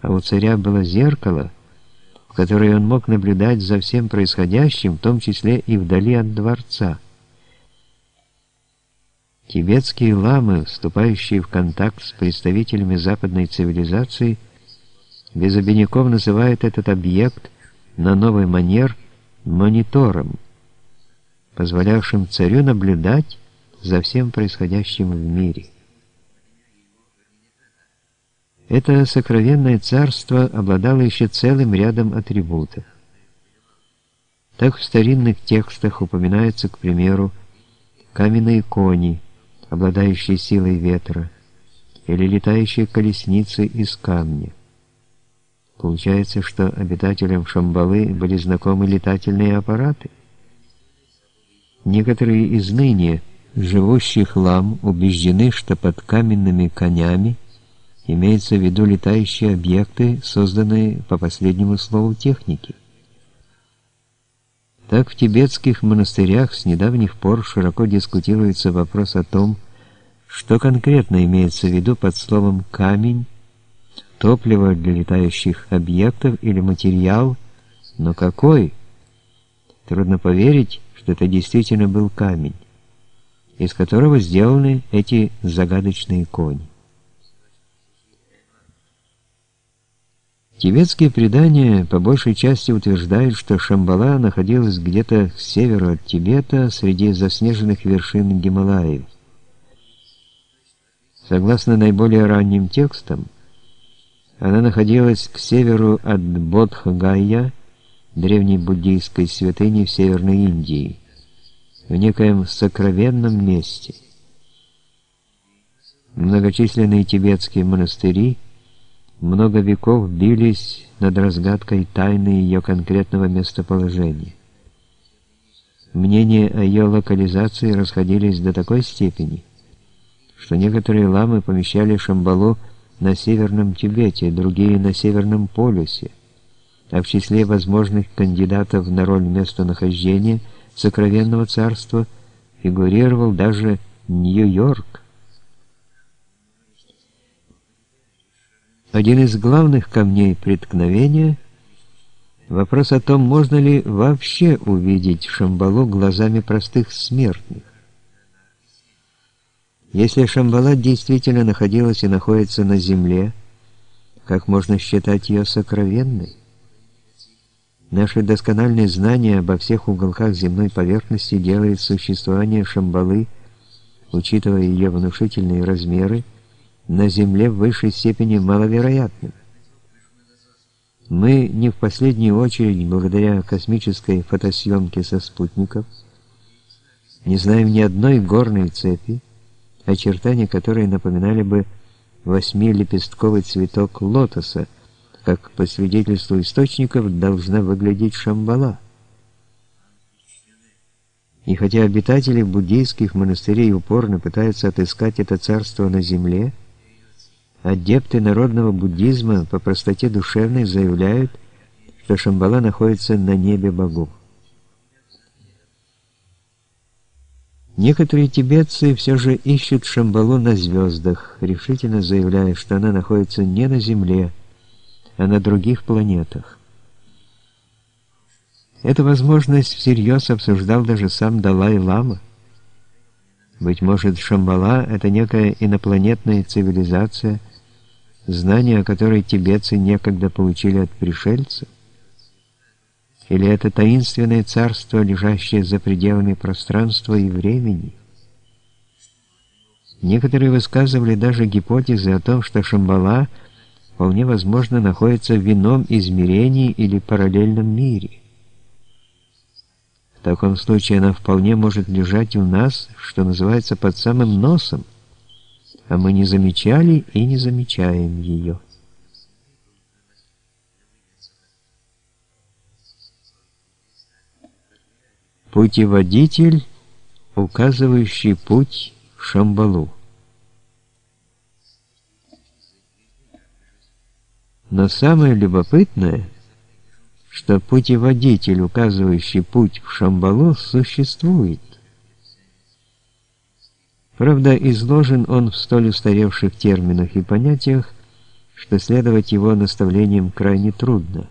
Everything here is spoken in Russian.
а у царя было зеркало, в которое он мог наблюдать за всем происходящим, в том числе и вдали от дворца. Тибетские ламы, вступающие в контакт с представителями западной цивилизации, без обиняков называют этот объект на новый манер монитором, позволявшим царю наблюдать за всем происходящим в мире. Это сокровенное царство обладало еще целым рядом атрибутов. Так в старинных текстах упоминаются, к примеру, каменные кони – обладающие силой ветра, или летающие колесницы из камня. Получается, что обитателям Шамбалы были знакомы летательные аппараты. Некоторые из ныне живущих лам убеждены, что под каменными конями имеются в виду летающие объекты, созданные по последнему слову техники. Так в тибетских монастырях с недавних пор широко дискутируется вопрос о том, что конкретно имеется в виду под словом «камень», топливо для летающих объектов или материал, но какой? Трудно поверить, что это действительно был камень, из которого сделаны эти загадочные кони. Тибетские предания по большей части утверждают, что Шамбала находилась где-то к северу от Тибета среди заснеженных вершин Гималаев. Согласно наиболее ранним текстам, она находилась к северу от Бодхгая, древней буддийской святыни в Северной Индии, в некоем сокровенном месте. Многочисленные тибетские монастыри – много веков бились над разгадкой тайны ее конкретного местоположения. Мнения о ее локализации расходились до такой степени, что некоторые ламы помещали Шамбалу на Северном Тибете, другие на Северном полюсе, а в числе возможных кандидатов на роль местонахождения Сокровенного Царства фигурировал даже Нью-Йорк. Один из главных камней преткновения – вопрос о том, можно ли вообще увидеть Шамбалу глазами простых смертных. Если Шамбала действительно находилась и находится на земле, как можно считать ее сокровенной? Наше доскональное знание обо всех уголках земной поверхности делает существование Шамбалы, учитывая ее внушительные размеры, на Земле в высшей степени маловероятным. Мы не в последнюю очередь, благодаря космической фотосъемке со спутников, не знаем ни одной горной цепи, очертания которой напоминали бы восьмилепестковый цветок лотоса, как по свидетельству источников должна выглядеть Шамбала. И хотя обитатели буддийских монастырей упорно пытаются отыскать это царство на земле, Адепты народного буддизма по простоте душевной заявляют, что Шамбала находится на небе богов. Некоторые тибетцы все же ищут Шамбалу на звездах, решительно заявляя, что она находится не на Земле, а на других планетах. Эту возможность всерьез обсуждал даже сам Далай-Лама. Быть может, Шамбала — это некая инопланетная цивилизация, знания о которой тибетцы некогда получили от пришельцев? Или это таинственное царство, лежащее за пределами пространства и времени? Некоторые высказывали даже гипотезы о том, что Шамбала вполне возможно находится в ином измерении или параллельном мире. В таком случае она вполне может лежать у нас, что называется, под самым носом, а мы не замечали и не замечаем ее. Путеводитель, указывающий путь в Шамбалу. Но самое любопытное, что путеводитель, указывающий путь в Шамбалу, существует. Правда, изложен он в столь устаревших терминах и понятиях, что следовать его наставлениям крайне трудно.